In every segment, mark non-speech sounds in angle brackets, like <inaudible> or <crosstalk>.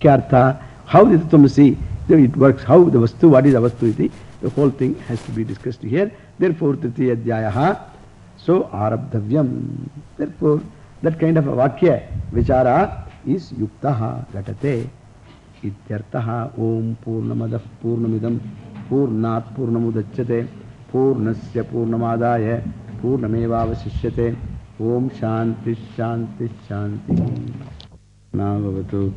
Kyartha, how the Tattvamasi, it works, how the Vastu, what is Avastu iti, the whole thing has to be discussed here. Therefore, Tritiya Adhyayaha, so Arabdhavyam. Therefore, that kind of a Vakya, Vichara, is Yuktaha, Gatate, Ityartaha, Om Purnamadah Purnamidam, Purnat Purnamudachyate, Purnasya Purnamadaya, Purnamevavasishyate, Om Shanti Shanti Shanti. Navavatu,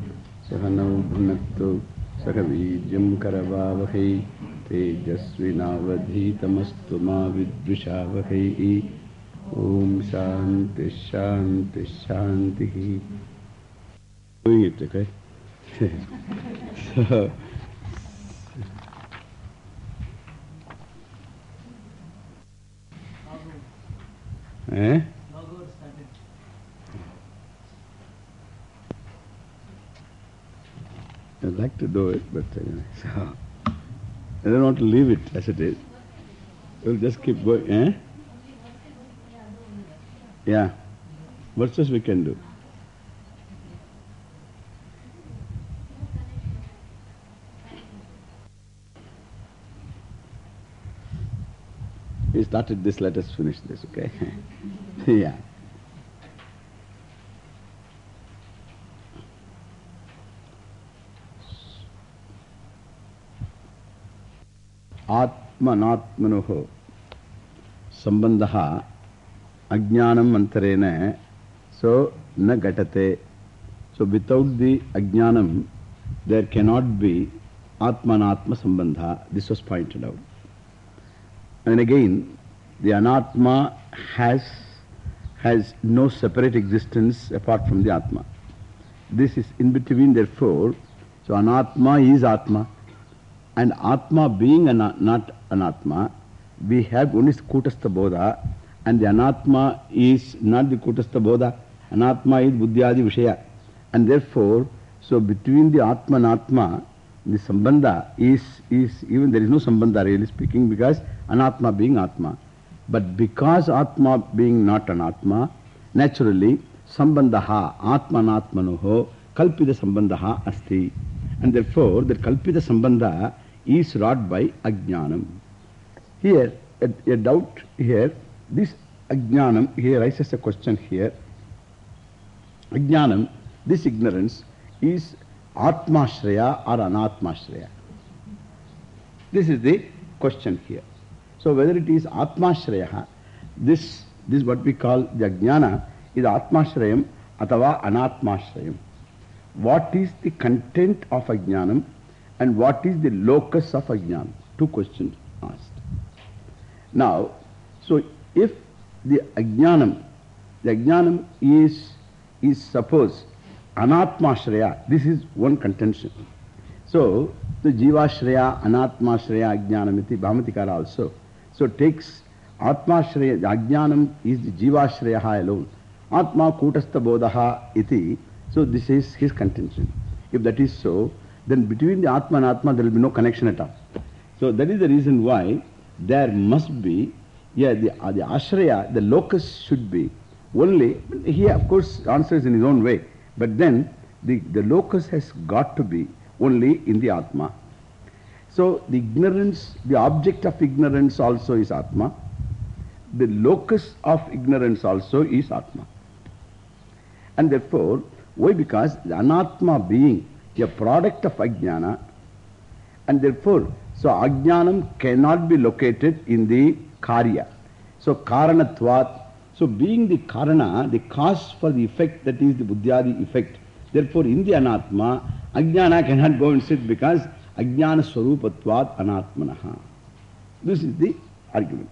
सहनौ भुनक्तु सकबीजं करवावहै तेजस्विनावधीतमस्तु मा विद्विषावहैः। ॐ शान्तिः शान्तिः शान्तिः। eh? I'd like to do it, but uh, so, I don't want to leave it as it is. We'll just keep going. Eh? Yeah. Verses we can do. We started this, let us finish this, okay? <laughs> yeah. ಆತ್ಮನಾತ್ಮನೋ ಸಂಬಂಧ ಅಜ್ಞಾನಂ ಅಂತರೇನ so ನ ಘಟತೆ so without the ಅಜ್ಞಾನಂ there cannot be ಆತ್ಮನಾತ್ಮ ಸಂಬಂಧ this was pointed out And again, the anatma has, has no separate existence apart from the atma. This is in between, therefore, so anatma is atma. And Atma being an, not Anatma, we have only Kutastha Bodha. And the Anatma is not the Kutastha Bodha. Anatma is Buddhyadi Vishaya. And therefore, so between the Atma and Atma, the Sambandha is, is, even there is no Sambandha really speaking because Anatma being Atma. But because Atma being not an Atma, naturally Sambandaha, Atma Anatmanoho, Kalpida Sambandaha Asti. And therefore, the Kalpida Sambandha is wrought by Ajnanam. Here, a, a doubt here, this Ajnanam, here raises a question here. Ajnanam, this ignorance is Atmashraya or Anatmashraya. This is the question here. So whether it is Atmashraya, this, this what we call the Ajnana is Atmashrayam atava Anatmashrayam. What is the content of Ajnanam and what is the locus of Ajnanam? Two questions asked. Now, so if the Ajnanam, the Ajnanam is, is suppose Anatmashraya, this is one contention. So, the Jivashraya, Anatmashraya, Ajnanamiti, Bhamatikara also. So, takes Atmashraya, the Ajnanam is the Jivashraya alone. Atma Kutastha Bodhaha iti. So, this is his contention. If that is so, then between the Atma and Atma there will be no connection at all. So, that is the reason why there must be, yeah, the, uh, the Ashraya, the locus should be only, he of course answers in his own way. But then the, the locus has got to be only in the Atma. So the ignorance, the object of ignorance also is Atma. The locus of ignorance also is Atma. And therefore, why? Because the Anatma being a product of Ajnana, and therefore, so Ajnanam cannot be located in the Karya. So Karanatvat, so being the Karana, the cause for the effect that is the Buddhyadi effect. Therefore, in the Anatma, Ajnana cannot go sit because Ajnana Swarupatvat Anatmanaha. This is the argument.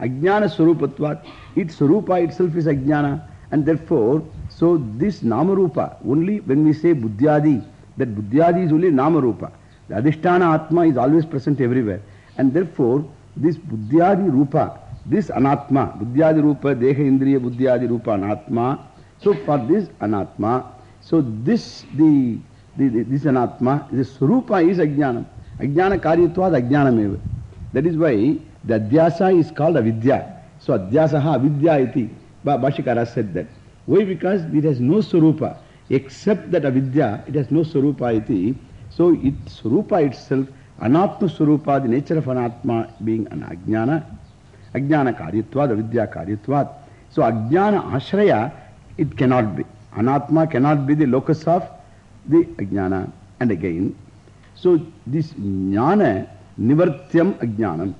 Ajnana Swarupatvat, its Swarupa itself is Ajnana. And therefore, so this Namarupa, only when we say Buddhyadi, that Buddhyadi is only Namarupa. The Adhisthana Atma is always present everywhere. And therefore, this Buddhyadi Rupa, this Anatma, Buddhyadi Rupa, Deha Indriya Buddhyadi Rupa Anatma. So for this Anatma, so this, the, the, the this Anatma, this Rupa is Ajnanam. Ajnana Karyatvad Ajnanameva. That is why the Adhyasa is called Avidya. So Adhyasaha Avidya iti. Bhashikara said that. Why? Because it has no Surupa. Except that avidya, it has no Swarupa iti. So it Swarupa itself, Anatma Swarupa, the nature of Anatma being an Ajnana, Ajnana Karyatvad, avidya Karyatvad. So Ajnana Ashraya, it cannot be. Anatma cannot be the locus of the Ajnana. And again, so this Jnana Nivartyam Ajnanam.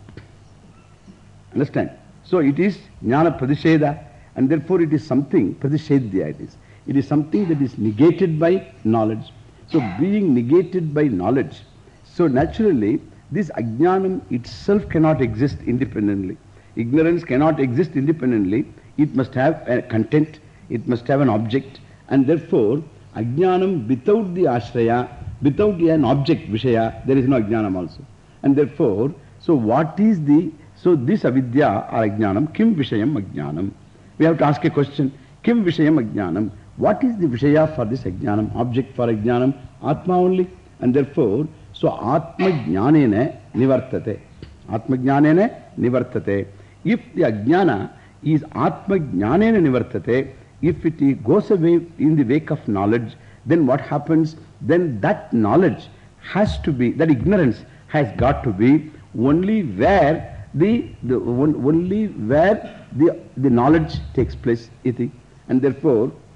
Understand? So it is Jnana Pradisheda and therefore it is something, Pradishedya it is. It is something that is negated by knowledge. So being negated by knowledge, so naturally this Ajnanam itself cannot exist independently. Ignorance cannot exist independently. It must have a content, it must have an object and therefore Ajnanam without the Ashraya, without an object, Vishaya, there is no Ajnanam also. And therefore, so what is the, so this avidya or Ajnanam, Kim Vishayam Ajnanam? We have to ask a question, Kim Vishayam Ajnanam? What is the Vishaya for this Ajnanam, object for Ajnanam? Atma only. And therefore, so Atma Jnanene Nivartate. Atma Jnanene Nivartate. If the Ajnana is Atma Jnanene Nivartate, if it goes away in the wake of knowledge, then what happens? Then that knowledge has to be, that ignorance has got to be only where the, the only where the, the knowledge takes place. Iti. And therefore,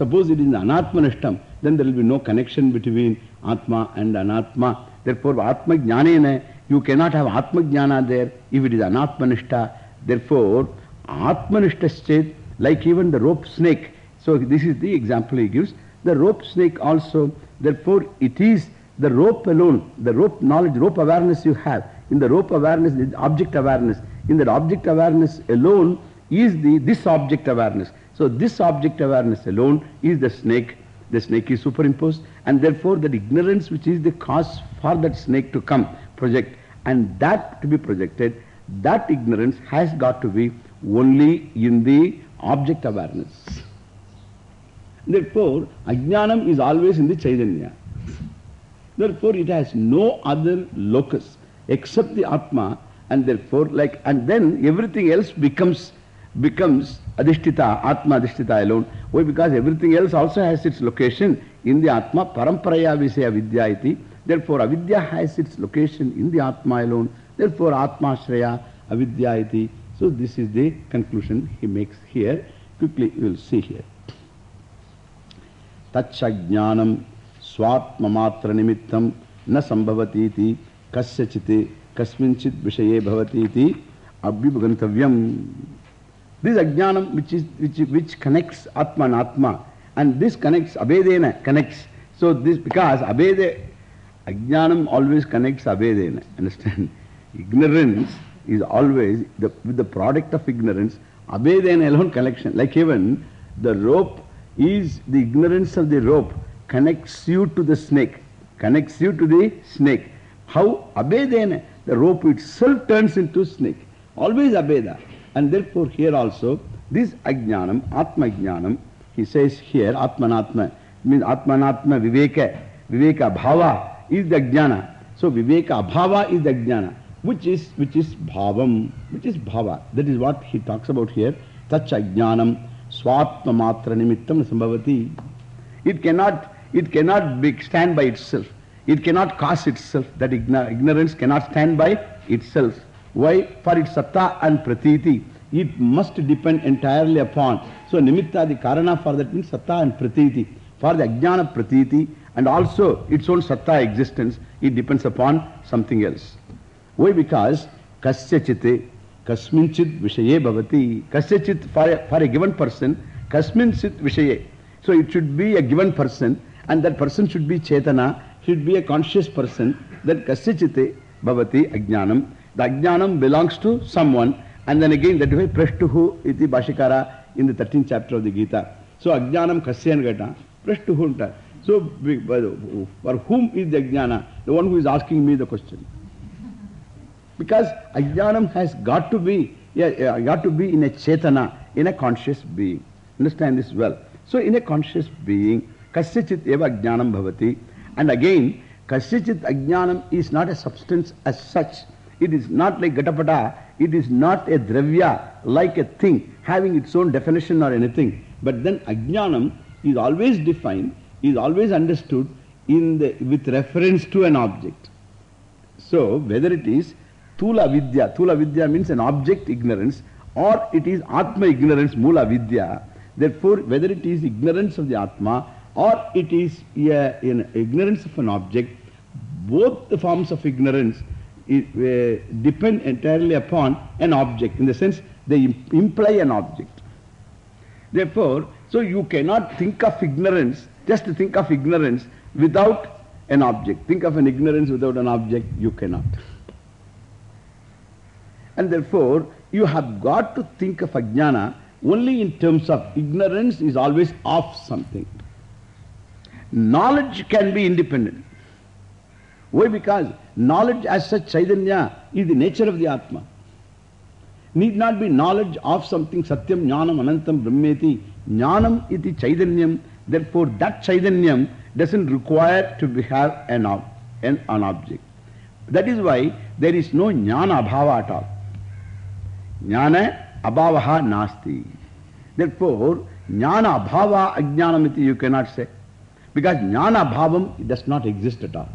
suppose it is Anatmanishtam, then there will be no connection between Atma and Anatma. Therefore, Atma Jnanena, you cannot have Atma Jnana there if it is Anatmanishta. Therefore, Atmanishta like even the rope snake. So, this is the example he gives. The rope snake also, therefore, it is the rope alone, the rope knowledge, rope awareness you have. In the rope awareness, the object awareness. In that object awareness alone is the this object awareness. So, this object awareness alone is the snake. The snake is superimposed, and therefore, that ignorance which is the cause for that snake to come, project, and that to be projected, that ignorance has got to be only in the object awareness. Therefore, Ajnanam is always in the Chaitanya. Therefore, it has no other locus except the Atma, and therefore, like, and then everything else becomes, becomes Adhishtita, Atma Adhishtita alone. Why? Because everything else also has its location in the Atma, Paramparaya Visaya Vidya iti. Therefore, Avidya has its location in the Atma alone. Therefore, Atma Shraya Avidya iti. So, this is the conclusion he makes here. Quickly, you will see here. Tachajnanam swatmamatra nimittam na sambhavatiti kasyachiti kasminchit vishaye bhavatiti abhibhagantavyam. This ajnanam which, is, which, which connects Atma and Atma and this connects Abedena, connects. So this because Abede, ajnanam always connects Abedena, understand? Ignorance is always, the, with the product of ignorance, Abedena alone connection. Like even the rope is, the ignorance of the rope connects you to the snake, connects you to the snake. How Abedena, the rope itself turns into snake. Always Abeda. And therefore here also, this Ajnanam, Atma Jnanam, he says here, Atmanatma, means Atmanatma Viveka, Viveka Bhava is the Ajnana. So Viveka bhava is the Ajnana, which is, which is Bhavam, which is Bhava. That is what he talks about here. Tach Ajnanam, Swatma Matra Nimittam Sambhavati. It cannot, it cannot be, stand by itself. It cannot cause itself. That ignorance cannot stand by itself. Why? For its satta and pratiti, it must depend entirely upon. So, nimitta, the karana for that means satta and pratiti. For the ajnana pratiti and also its own satta existence, it depends upon something else. Why? Because kasyachite, kasminchit vishaye bhavati. Kasyachit for a, for a given person, kasminchit vishaye. So, it should be a given person and that person should be chetana, should be a conscious person. That kasyachite bhavati ajnanam. The ajnanam belongs to someone and then again that way prashtuhu iti bhashyakara in the 13th chapter of the Gita. So ajnanam kasyan gata prashtuhu unta. So, for whom is the Ajnana? The one who is asking me the question. Because Ajnanam has got to be, yeah, yeah, got to be in a Chetana, in a conscious being. Understand this well. So, in a conscious being, Kasyachit eva Ajnanam bhavati. And again, Kasyachit Ajnanam is not a substance as such. It is not like Gatapata. It is not a Dravya, like a thing, having its own definition or anything. But then Ajnanam is always defined, is always understood in the, with reference to an object. So, whether it is Tula Vidya, Tula Vidya means an object ignorance, or it is Atma ignorance, Mula Vidya. Therefore, whether it is ignorance of the Atma or it is yeah, in ignorance of an object, both the forms of ignorance it, uh, depend entirely upon an object, in the sense they imply an object. Therefore, so you cannot think of ignorance, just think of ignorance without an object. Think of an ignorance without an object, you cannot. And therefore, you have got to think of ajnana only in terms of ignorance is always of something. Knowledge can be independent. Why? Because knowledge as such, Chaitanya, is the nature of the Atma. Need not be knowledge of something, Satyam, Jnanam, Anantam, Brahmeti. Jnanam iti Chaitanyam. Therefore, that Chaitanyam doesn't require to be, have an, ob an, an object. That is why there is no Jnana Abhava at all. Jnana Abhavaha Nasti. Therefore, Jnana Abhava Ajnanamiti you cannot say. Because Jnana Bhavam does not exist at all.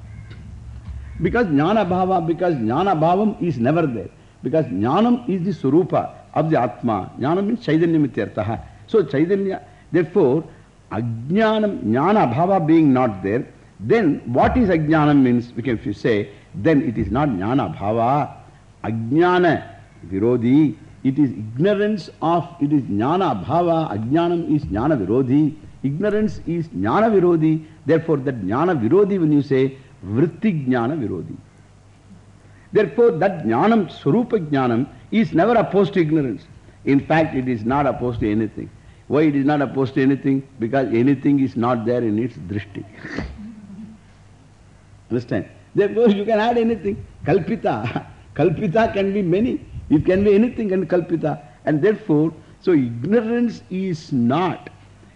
Because Jnana Bhava, because Jnana Bhavam is never there. Because Jnanam is the Surupa of the Atma. Jnana means Chaitanya Mityartaha. So Chaitanya, therefore, Ajnanam, Jnana Bhava being not there, then what is Ajnanam means, we can if you say, then it is not Jnana Bhava, Ajnana Virodhi. It is ignorance of, it is Jnana Bhava, Ajnanam is Jnana Virodhi. Ignorance is Jnana Virodhi. Therefore, that Jnana Virodhi, when you say, Vritti Jnana Virodhi. Therefore, that Jnanam, Swarupa Jnanam, is never opposed to ignorance. In fact, it is not opposed to anything. Why it is not opposed to anything? Because anything is not there in its drishti. <laughs> Understand? Therefore, you can add anything. Kalpita. <laughs> Kalpita can be many. It can be anything and Kalpita. And therefore, so ignorance is not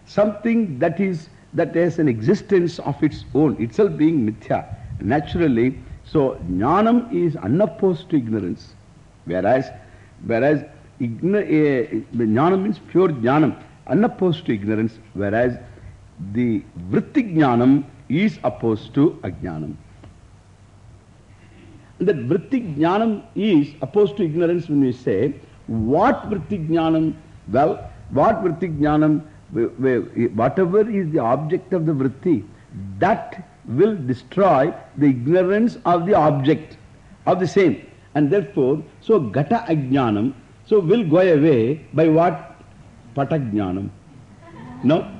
something that is, that has an existence of its own, itself being mithya. Naturally, so jnanam is unopposed to ignorance. Whereas, whereas uh, jnanam means pure jnanam, unopposed to ignorance. Whereas the vritti jnanam is opposed to ajnanam. That vritti jnanam is opposed to ignorance when we say, what vritti jnanam? Well, what vritti jnanam? Whatever is the object of the vritti, that will destroy the ignorance of the object of the same. And therefore, so gata ajnanam, so will go away by what? Patajnanam. No?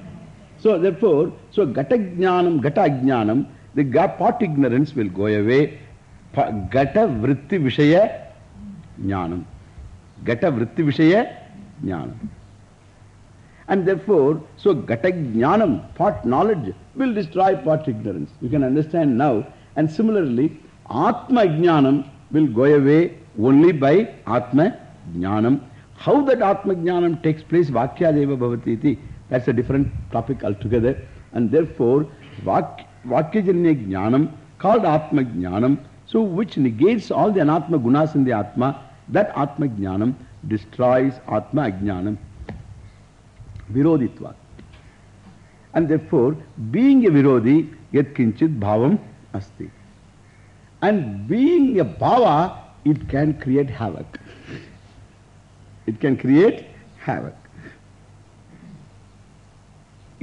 So therefore, so gata jnanam, gata ajnanam, the pot ignorance will go away. Gata vritti vishaya jnanam. Gata vritti vishaya jnanam. And therefore, so gata jnanam, pot knowledge, will destroy pot ignorance. You can understand now. And similarly, atma jnanam will go away only by atma jnanam. How that atma jnanam takes place, vakya deva bhavati iti, that's a different topic altogether. And therefore, vak, vakyajanya jnanam, called atma jnanam, so which negates all the anatma gunas in the atma, that atma jnanam destroys atma ajnanam. विरोधित्वा and therefore being a विरोधी यत किंचित भावम अस्ति and being a Bhawa it can create havoc it can create havoc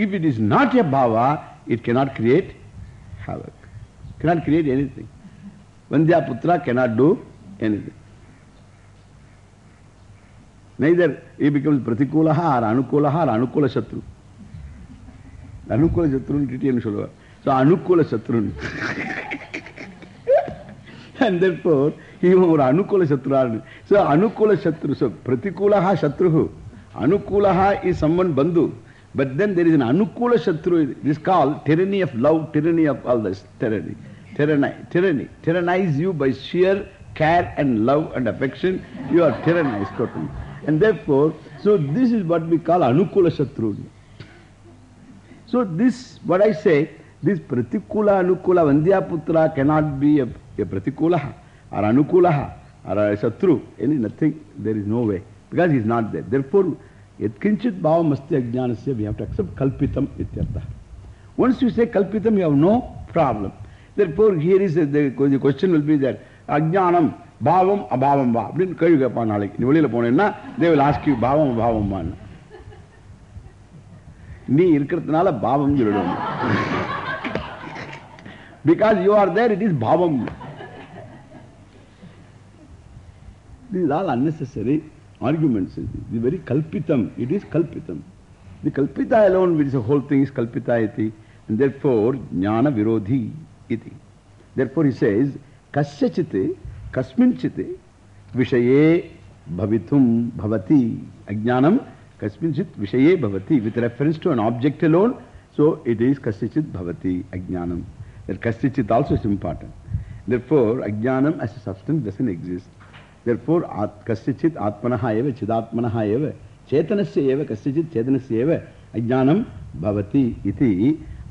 if it is not a भाव it can not create havoc cannot not create anything वंद्या पुत्र do anything Neither he becomes Pratikulaha or Anukulaha or Anukula Shatru. Anukula Shatrun Titiyan Shulva. So Anukula Shatrun. and therefore, he was Anukula Shatru. So Anukula Shatru. So Pratikulaha Shatruhu. Anukulaha is someone Bandhu. But then there is an Anukula Shatru. It is called tyranny of love, tyranny of all this. Tyranny. Tyranny. Tyranny. Tyrannize you by sheer care and love and affection. You are tyrannized totally. And therefore, so this is what we call Anukula Shatru. So this, what I say, this Pratikula Anukula Vandhyaputra cannot be a, a Pratikula or Anukula or a Shatru. Any nothing, there is no way. Because he is not there. Therefore, Yatkinchit bhavam asti ajnanasya, we have to accept kalpitam ityartha. Once you say kalpitam, you have no problem. Therefore, here is the, the question will be that ajnanam, bhavam, abhavam va. அப்படின்னு கேள்வி கேட்பான் நாளைக்கு நீ வெளியில போனேன்னா they will ask you bhavam, abhavam நீ இருக்கிறதுனால பாவம் சொல்லிடுவோம் because you are there, it is bhavam. This is all unnecessary arguments. It is very kalpitam. It is kalpitam. The kalpita alone, which is the whole thing, is kalpita iti. And therefore, jnana virodhi iti. Therefore, he says, kasyachite, कस्मिंचित विषये भवितुम भवति। अज्ञानम कस्मिंचित विषये भवति। With reference to an object alone so it is कस्चित भवति अज्ञानम दैट कस्चित also is important therefore अज्ञानम as a substance doesn't exist therefore कस्चित आत्मनः एव, चिदात्मनः एव, चेतनस्य एव कस्चित चेतनस्य एव अज्ञानम भवति इति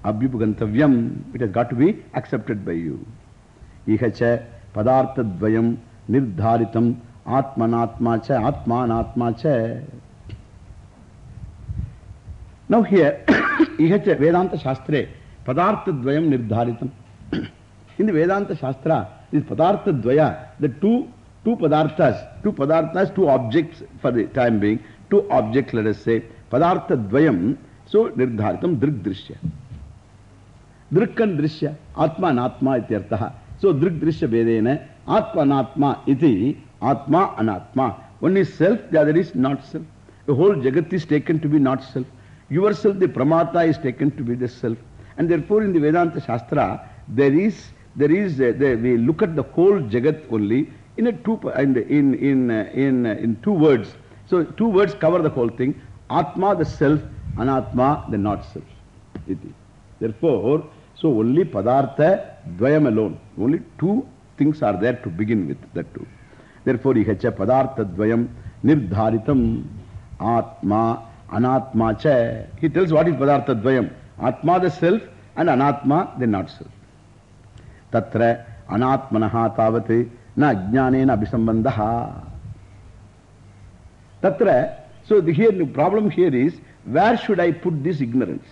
अभ्युपगंतव्यम it has got to be accepted by you इह च two objects for the time being, two objects, let us say, padartha dvayam, so nirdharitam drik drishya. Drik and drishya, atma anatma ityartaha. So drik drishya vedena, atma anatma iti, atma anatma. One is self, the other is not self. The whole jagat is taken to be not self. Yourself, the pramata, is taken to be the self. And therefore, in the Vedanta Shastra, there is, there is, uh, we look at the whole jagat only in a two, in, in, in, uh, in, uh, in two words. So two words cover the whole thing. Atma, the self, anatma, the not self. Iti. Therefore, so only padartha, dvayam alone. Only two things are there to begin with, that two. Therefore, ihacha padartha dvayam nirdharitam atma anatma cha. He tells what is padartha dvayam. Atma, the self, and anatma, the not self. Tatra anatmanaha tavate na ajnanena abhisambandaha. Tatra, so the, here, the problem here is, where should I put this ignorance?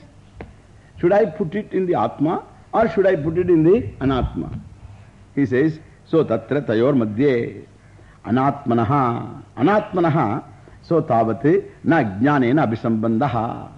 Should I put it in the Atma or should I put it in the Anatma? He says, so tatra tayor madhye anatmanaha, anatmanaha, so tavate na ajnanena abhisambandaha.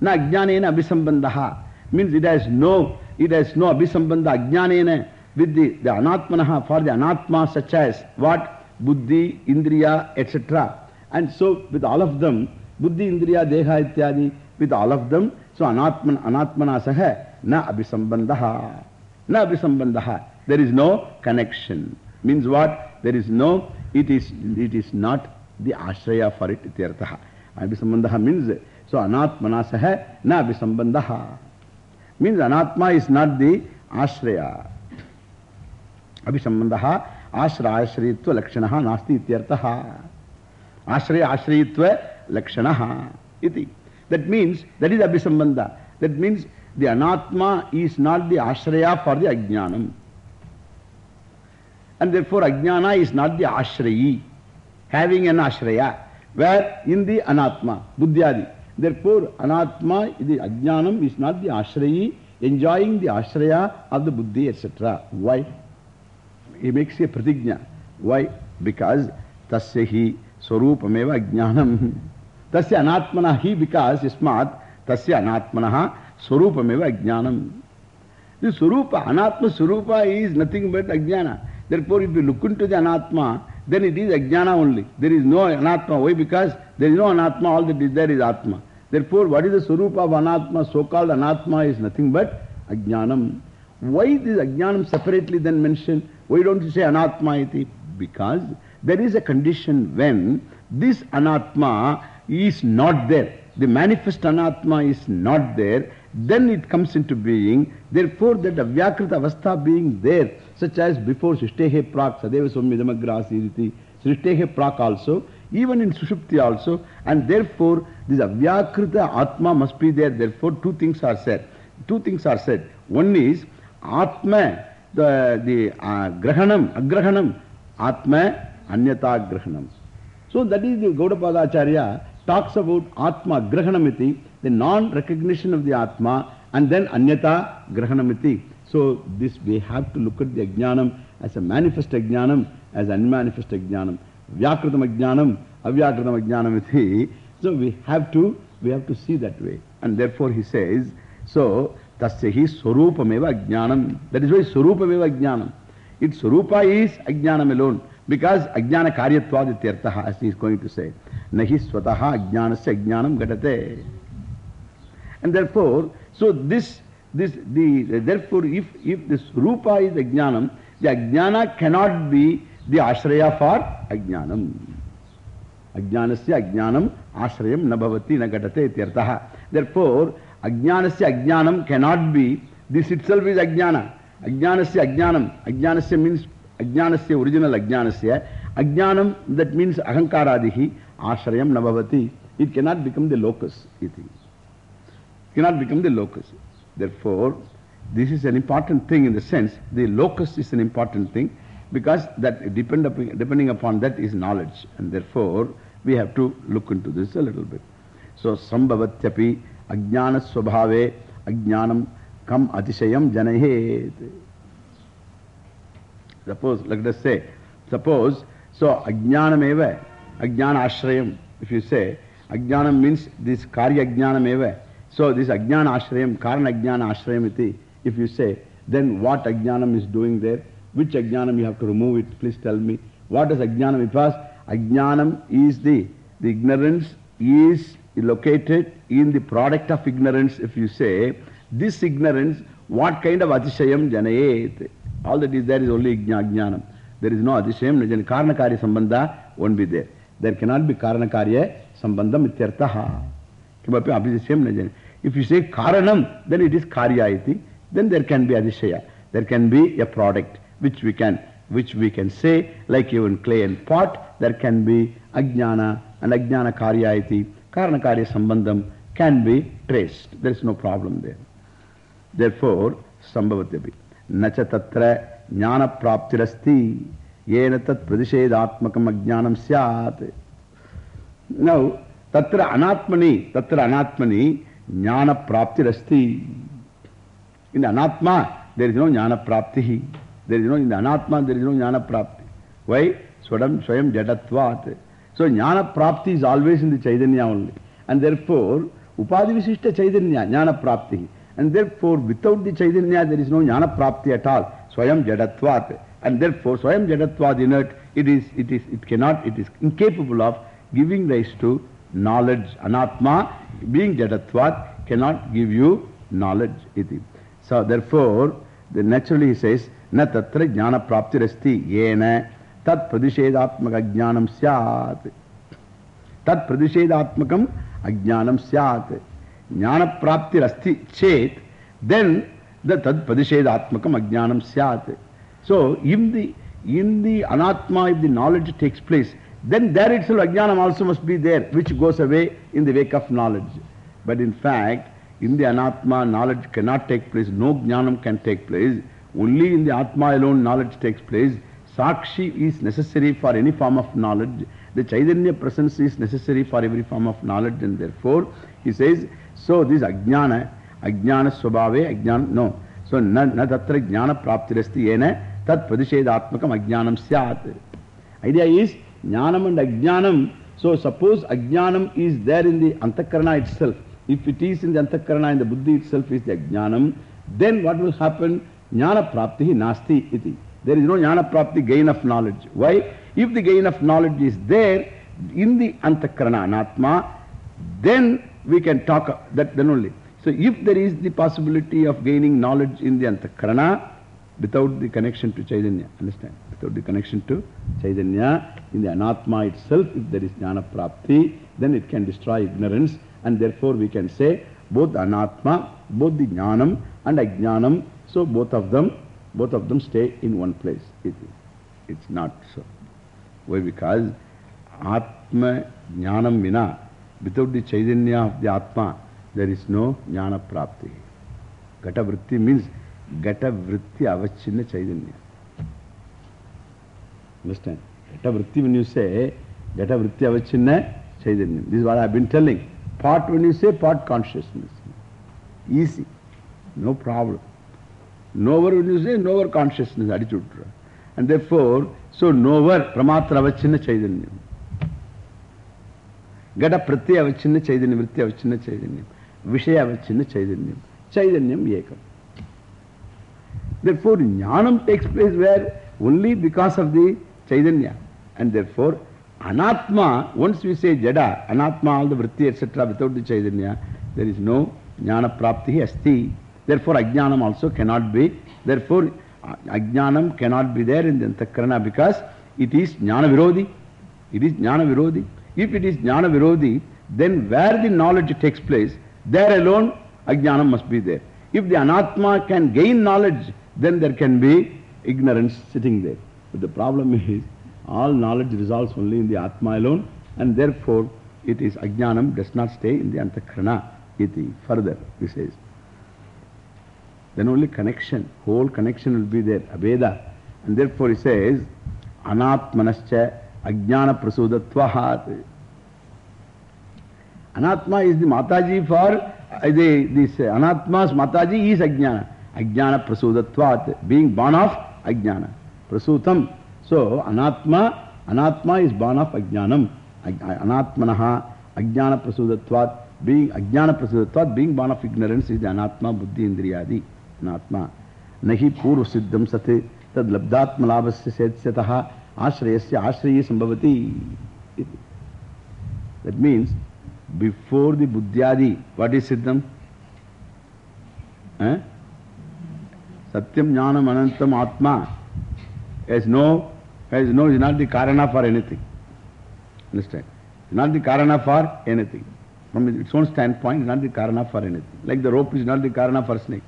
Na ajnanena abhisambandaha means it has no, it has no abhisambandha ajnanena with the, the anatmanaha for the anatma such as what? Buddhi, Indriya, etc. And so with all of them, Buddhi, Indriya, Deha, Ityadi, with all of them, so anatman, anatmana saha na abhisambandaha. Na abhisambandaha. There is no connection. Means what? There is no, it is, it is not the ashraya for it, ityartaha. Abhisambandaha means, so anatmana saha na abhisambandaha. Means anatma is not the ashraya. Abhisambandaha ashrayashriyitva lakshanaha nasti ityartaha. Ashraya ashriyitva lakshanaha iti. That means, that is abhisambandha. That means the anatma is not the ashraya for the ajnanam. And therefore ajnana is not the ashrayi, having an ashraya. Where in the anatma, buddhyadi. Therefore anatma, the ajnanam is not the ashrayi, enjoying the ashraya of the buddhi, etc. Why? He makes a pratigna. Why? Because tasya hi swarupameva ajnanam. Tasya anatmana hi because ismat tasya anatmanaha swarupameva ajnanam. The swarupa, anatma swarupa is nothing but ajnana. Therefore, if you look into the anatma, then it is ajnana only. There is no anatma. Why? Because there is no anatma, all that is there is atma. Therefore, what is the swarupa of anatma? So-called anatma is nothing but ajnanam. Why this ajnanam separately then mentioned? Why don't you say anatma iti? Because there is a condition when this anatma is not there. the manifest anatma is not there, then it comes into being. Therefore, that avyakrita avastha being there, such as before Srishtehe Prak, Sadeva Somidamagrasiriti, Srishtehe Prak also, even in Sushupti also, and therefore this avyakrita atma must be there. Therefore, two things are said. Two things are said. One is atma, the, the uh, grahanam, agrahanam, atma, anyata grahanam. So that is the Gaudapada Acharya talks about Atma Grahanamiti, the non-recognition of the Atma, and then Anyata Grahanamiti. So this we have to look at the Ajnanam as a manifest Ajnanam, as unmanifest Ajnanam. Vyakritam Ajnanam, Avyakritam Ajnanamiti. So we have to, we have to see that way. And therefore he says, so tasya hi Swarupameva Ajnanam. That is why Swarupameva Ajnanam. Its Swarupa is Ajnanam alone. Because Ajnana Karyatvad ityartaha, as he is going to say. Nahi swataha ajnanasya ajnanam gatate. And therefore, so this, this, the, therefore, if, if this rupa is ajnanam, the ajnana cannot be the ashraya for ajnanam. Ajnanasya ajnanam ashrayam nabhavati nagadate ityartaha. Therefore, ajnanasya ajnanam cannot be, this itself is ajnana. Ajnanasya ajnanam. Ajnanasya means Ajnanasya, original Ajnanasya. Ajnanam, that means Ahankaradihi, Ashrayam Navavati. It cannot become the locus, iti. Cannot become the locus. Therefore, this is an important thing in the sense, the locus is an important thing because that depend upon, depending upon that is knowledge. And therefore, we have to look into this a little bit. So, Sambhavatyapi Ajnana Swabhave Ajnanam Kam Atishayam Janahet. Suppose, let us say, suppose, so Ajnanam eva, Ajnana Ashrayam, if you say, Ajnanam means this Karya Ajnanam eva. So this Ajnana Ashrayam, Karana Ajnana Ashrayam iti, if you say, then what Ajnanam is doing there? Which Ajnanam you have to remove it? Please tell me. What is Ajnanam? Because Ajnanam is the, the ignorance is located in the product of ignorance. If you say, this ignorance, what kind of Atishayam Janayet? All that is there is only Jnanam. There is no Adishayam, Karnakarya Sambandha won't be there. There cannot be Karnakarya Sambandham ityartaha. Kimapi Abhishayam Najana. If you say Karanam, then it is Karya iti. Then there can be Adishaya. There can be a product which we can, which we can say, like even clay and pot, there can be Ajnana and Ajnana Karya iti. Karnakarya Sambandham can be traced. There is no problem there. Therefore, Sambhavatyapi. Nacha tatra jnana praptirasti ஏன தத் பிரதிஷேதாத்மகம் அஜானம் சாத் now தத்திர அனாத்மனி தத்திர அனாத்மனி ஞான பிராப்தி அஸ்தி இந்த அனாத்மா there is no ஞான பிராப்தி தெர் இஸ் நோ இந்த அனாத்மா தெர் இஸ் நோ ஞான பிராப்தி வை ஸ்வடம் ஸ்வயம் ஜடத்வாத் So, Jnana Prapti is always in the Chaitanya only. And therefore, Upadhi Visishta Chaitanya, Jnana Prapti. And therefore, without the Chaitanya, there is no Jnana Prapti at all. Swayam Jadatvat. And therefore, swayam jadatvat inert, it is, it is, it cannot, it is incapable of giving rise to knowledge. Anatma, being jadatvat, cannot give you knowledge. Iti. So, therefore, the naturally he says, Na tatra jnana praptirasti yena tat pradishedatmaka jnanam syat. Tat pradishedatmakam ajnanam syat. Jnana praptirasti chet, then the tad pradishedatmakam ajnanam syat. So, in the, in the anatma, if the knowledge takes place, then there itself ajnanam also must be there, which goes away in the wake of knowledge. But in fact, in the anatma, knowledge cannot take place, no jnanam can take place. Only in the atma alone knowledge takes place. Sakshi is necessary for any form of knowledge. The Chaitanya presence is necessary for every form of knowledge, and therefore, he says, so this ajnana, ajnana swabhave, ajnana, no. So, na, na tatra jnana praptirasti yena, tat. Idea is, jnanam and ajnanam, so suppose ajnanam is there in the antakarana itself. If it is in the antakarana, in the buddhi itself is the ajnanam, then what will happen? Jnana prapti nasti iti. There is no jnana prapti, gain of knowledge. Why? If the gain of knowledge is there in the antakarana, anatma, then we can talk that then only. So if there is the possibility of gaining knowledge in the antakarana without the connection to Chaitanya, understand? Without the connection to Chaitanya, in the anatma itself, if there is jnana prapti, then it can destroy ignorance And therefore we can say both Anatma, both the Jnanam and Ajnanam, so both of them, both of them stay in one place. It, it's not so. Why? Because Atma Jnanam Vina, without the Chaitanya of the Atma, there is no Jnana Prapti. Gata Vritti means Gata Vritti Avachinna Chaitanya. Understand? Gata Vritti, when you say Gata Vritti Avachinna Chaitanya, this is what I have been telling. Part when you say part consciousness. Easy. No problem. Knower when you say knower consciousness, attitude. And therefore, so knower, pramatra avachinna chaitanyam. Gata pratyaya avachinna chaitanyam, vritti avachinna chaitanyam. Vishaya avachinna chaitanyam. Chaitanyam ekam. Therefore, jnanam takes place where? Only because of the chaitanya. And therefore, anatma, once we say jada, anatma, all the vritti, etc., without the chaitanya, there is no jnana prapti asti. Therefore, ajnanam also cannot be. Therefore, ajnanam cannot be there in the antakarana because it is jnana virodhi. It is jnana virodhi. If it is jnana virodhi, then where the knowledge takes place, there alone ajnanam must be there. If the anatma can gain knowledge, then there can be ignorance sitting there. But the problem <laughs> is, all knowledge resolves only in the atma alone, and therefore it is ajnanam does not stay in the antakarana. Iti. Further, he says. Then only connection, whole connection will be there, Abeda. And therefore he says, Anatmanascha Ajnana Prasudatvahat. Anatma is the Mataji for uh, the, this uh, Anatma's Mataji is Ajnana. Ajnana Prasudatvat, being born of Ajnana. Prasutam. So Anatma, Anatma is born of Ajnanam. Anatmanaha Ajnana Prasudatvat, being Ajnana Prasudatvat, being born of ignorance is the Anatma Buddhi Indriyadi. Anatma. Nahi Purva Siddham Sati Tad Labdatma Labasya Ashrayasya Ashrayi Sambhavati. That means before the Buddhyadi, what is Siddham? Eh? Satyam Jnanam Anantam Atma has no, has no, is not the Karana for anything. Understand? It's not the Karana for anything. From its own standpoint, it's not the Karana for anything. Like the rope is not the Karana for snake.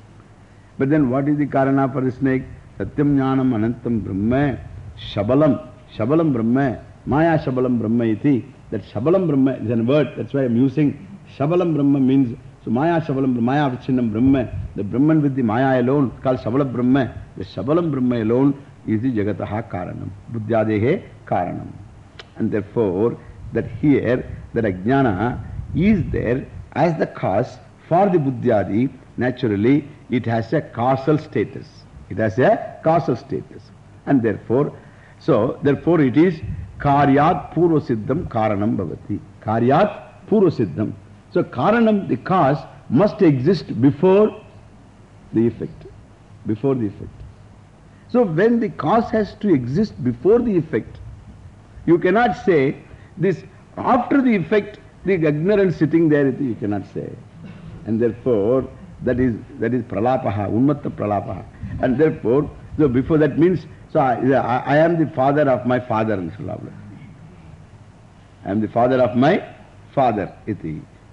But then what is the Karana for the snake? Satyam Jnanam Anantam Brahma Shabalam. Shabalam Brahma. Maya Shabalam Brahma iti. That Shabalam Brahma is a word. That's why I'm using Shabalam Brahma means. So Maya Shabalam Maya Avichinnam Brahma. The Brahman with the Maya alone called Shabala Brahma. The Shabalam Brahma alone is the Jagataha Karanam. Buddhyadehe Karanam. And therefore, that here, that Ajnana is there as the cause for the Buddhyadi. Naturally, it has a causal status. It has a causal status. And therefore, so, therefore it is Karyat Purvasiddham Karanam Bhavati. Karyat Purvasiddham. So, Karanam, the cause, must exist before the effect. Before the effect. So, when the cause has to exist before the effect, you cannot say this after the effect, the ignorance sitting there, you cannot say. And therefore, that is, that is pralapaha, unmatta pralapaha. And therefore, so before that means, so I, I, I am the father of my father. I am the father of my father. Iti.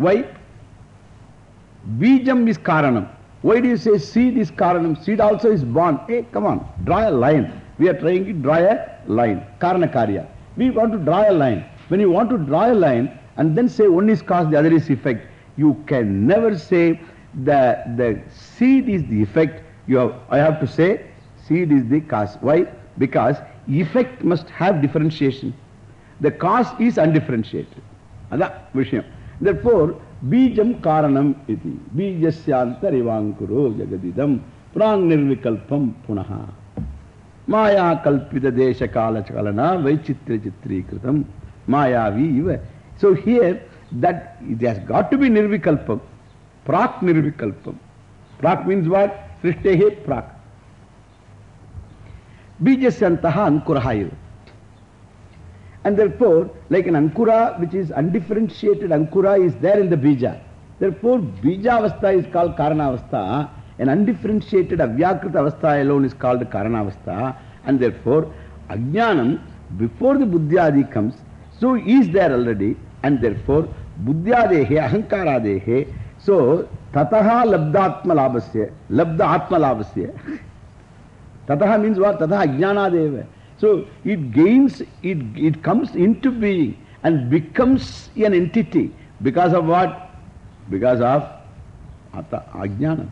Why? Bijam is karanam. Why do you say seed is karanam? Seed also is born. Hey, come on, draw a line. We are trying to draw a line. Karana karya. We want to draw a line. When you want to draw a line and then say one is cause, the other is effect, you can never say that the seed is the effect. You have, I have to say seed is the cause. Why? Because effect must have differentiation. The cause is undifferentiated. That's Vishayam. Therefore, Bijam Karanam iti. Bijasyanta Rivankuro Jagadidam Prang Nirvikalpam Punaha. Maya Kalpita Desha Kala Chakalana Vaichitra Chitri Kritam Mayavi. So here, that it has got to be nirvikalpam. Prak nirvikalpam. Prak means what? Srishtehe prak. Bijasyantaha ankuraha And therefore, like an ankura which is undifferentiated ankura is there in the bija. Therefore, bija avastha is called karana avastha. An undifferentiated avyakrita avastha alone is called karana avastha. And therefore, ajnanam before the buddhyadi comes, so is there already. And therefore, buddhyadehe, ahankaradehe. So, tataha labdatma labasya, labda atma labasya. <laughs> Tataha means what? Tataha ajnanadeva. So it gains, it, it comes into being and becomes an entity because of what? Because of ajnana.